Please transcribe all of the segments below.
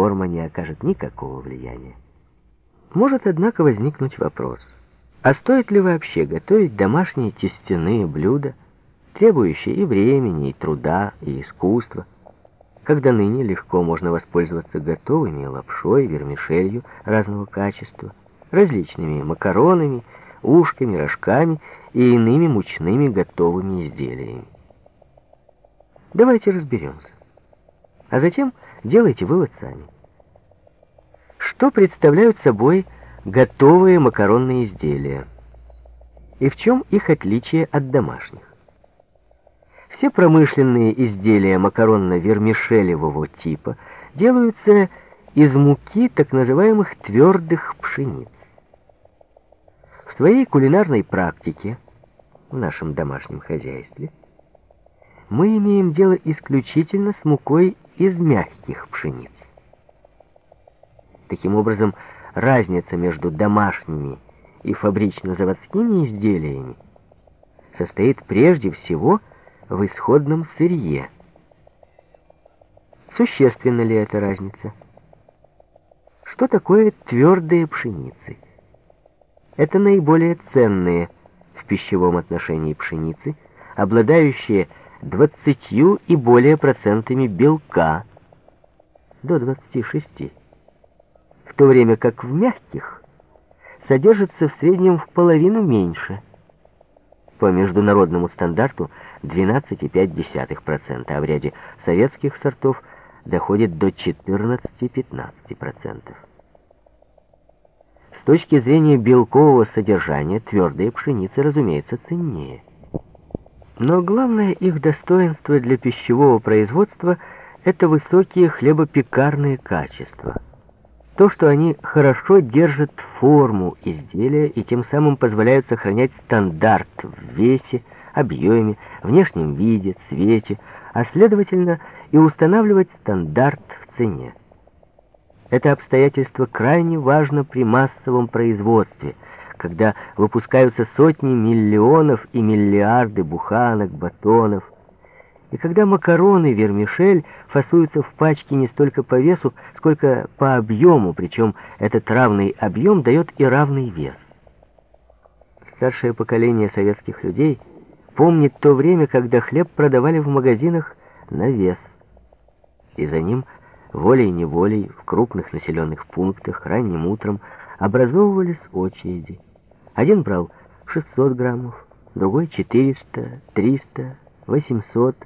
форма не окажет никакого влияния. Может, однако, возникнуть вопрос, а стоит ли вообще готовить домашние тестяные блюда, требующие и времени, и труда, и искусства, когда ныне легко можно воспользоваться готовыми лапшой, вермишелью разного качества, различными макаронами, ушками, рожками и иными мучными готовыми изделиями. Давайте разберемся. А затем делайте вывод сами. Что представляют собой готовые макаронные изделия? И в чем их отличие от домашних? Все промышленные изделия макаронно-вермишелевого типа делаются из муки так называемых твердых пшениц. В своей кулинарной практике, в нашем домашнем хозяйстве, мы имеем дело исключительно с мукой из мягких пшениц. Таким образом, разница между домашними и фабрично-заводскими изделиями состоит прежде всего в исходном сырье. Существенна ли эта разница? Что такое твердые пшеницы? Это наиболее ценные в пищевом отношении пшеницы, обладающие 20 и более процентами белка, до 26 в то время как в мягких содержится в среднем в половину меньше. По международному стандарту 12,5%, а в ряде советских сортов доходит до 14-15%. С точки зрения белкового содержания твердые пшеницы, разумеется, ценнее. Но главное их достоинство для пищевого производства – это высокие хлебопекарные качества – то, что они хорошо держат форму изделия и тем самым позволяют сохранять стандарт в весе, объеме, внешнем виде, цвете, а следовательно и устанавливать стандарт в цене. Это обстоятельство крайне важно при массовом производстве, когда выпускаются сотни миллионов и миллиарды буханок, батонов, и когда макароны, вермишель фасуются в пачки не столько по весу, сколько по объему, причем этот равный объем дает и равный вес. Старшее поколение советских людей помнит то время, когда хлеб продавали в магазинах на вес. И за ним волей-неволей в крупных населенных пунктах ранним утром образовывались очереди. Один брал 600 граммов, другой 400, 300, 800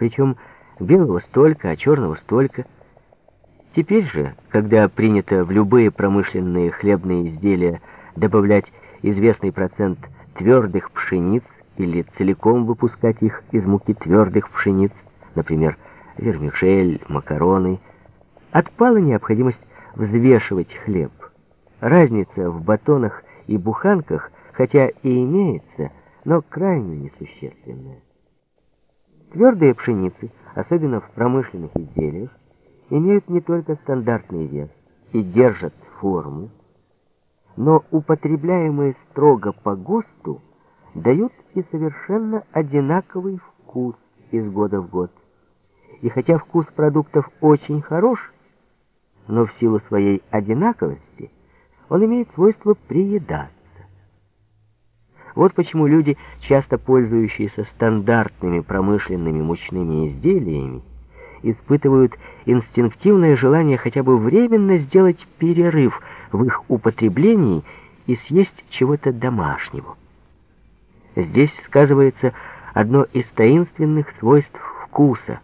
причем белого столько, а черного столько. Теперь же, когда принято в любые промышленные хлебные изделия добавлять известный процент твердых пшениц или целиком выпускать их из муки твердых пшениц, например, вермишель, макароны, отпала необходимость взвешивать хлеб. Разница в батонах и буханках, хотя и имеется, но крайне несущественная. Твердые пшеницы, особенно в промышленных изделиях, имеют не только стандартный вес и держат форму, но употребляемые строго по ГОСТу дают и совершенно одинаковый вкус из года в год. И хотя вкус продуктов очень хорош, но в силу своей одинаковости он имеет свойство приедаться. Вот почему люди, часто пользующиеся стандартными промышленными мучными изделиями, испытывают инстинктивное желание хотя бы временно сделать перерыв в их употреблении и съесть чего-то домашнего. Здесь сказывается одно из таинственных свойств вкуса,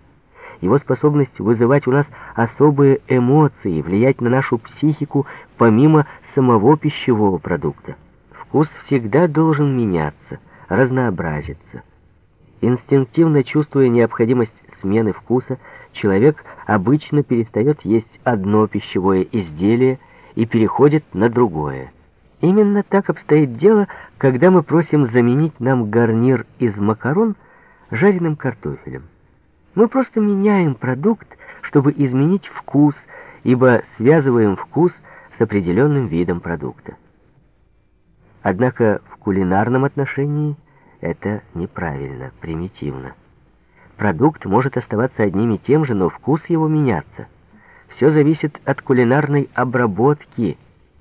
его способность вызывать у нас особые эмоции, влиять на нашу психику помимо самого пищевого продукта. Вкус всегда должен меняться, разнообразиться. Инстинктивно чувствуя необходимость смены вкуса, человек обычно перестает есть одно пищевое изделие и переходит на другое. Именно так обстоит дело, когда мы просим заменить нам гарнир из макарон жареным картофелем. Мы просто меняем продукт, чтобы изменить вкус, ибо связываем вкус с определенным видом продукта. Однако в кулинарном отношении это неправильно, примитивно. Продукт может оставаться одним и тем же, но вкус его меняться. Все зависит от кулинарной обработки,